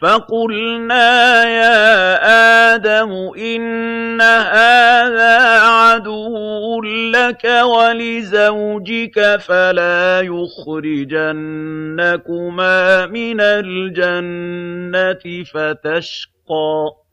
فَقُلْنَا يَا آدَمُ إِنَّ هَٰذَا عَدُوٌّ لَّكَ وَلِزَوْجِكَ فَلَا يُخْرِجَنَّكُمَا مِنَ الْجَنَّةِ فَتَشْقَىٰ